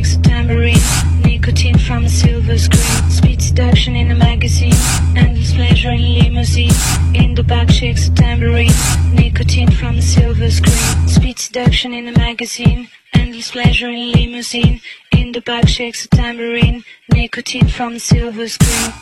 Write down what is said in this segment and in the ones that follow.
tambourine, nicotine from a silver screen, speed seduction in a magazine, endless pleasure in limousine, in the back shakes a tambourine, nicotine from a silver screen, speed seduction in a magazine, endless pleasure in limousine, in the back shakes a tambourine, nicotine from a silver screen.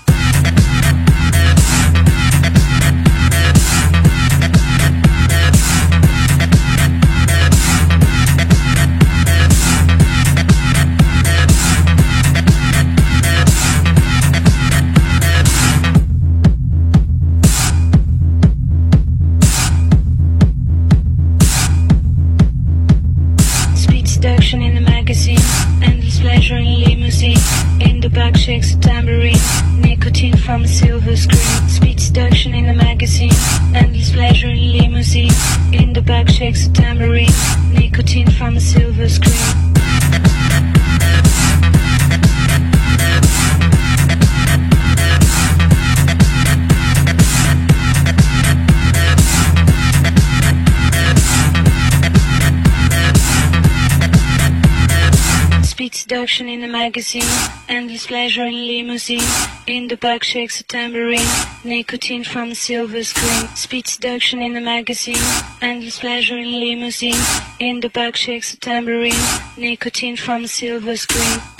Endless limousine. In the back shakes a tambourine, nicotine from a silver screen. Speed seduction in the magazine, endless pleasure in limousine. In the back shakes a tambourine, nicotine from a silver screen. Seduction in the magazine, endless pleasure in limousine. In the back shakes a tambourine, nicotine from silver screen. Speed seduction in the magazine, endless pleasure in limousine. In the back shakes a tambourine, nicotine from silver screen.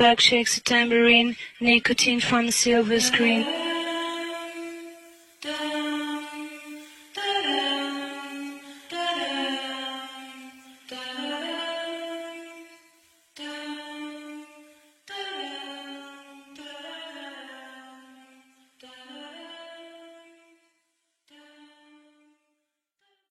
back shakes a tambourine, nicotine from the silver screen.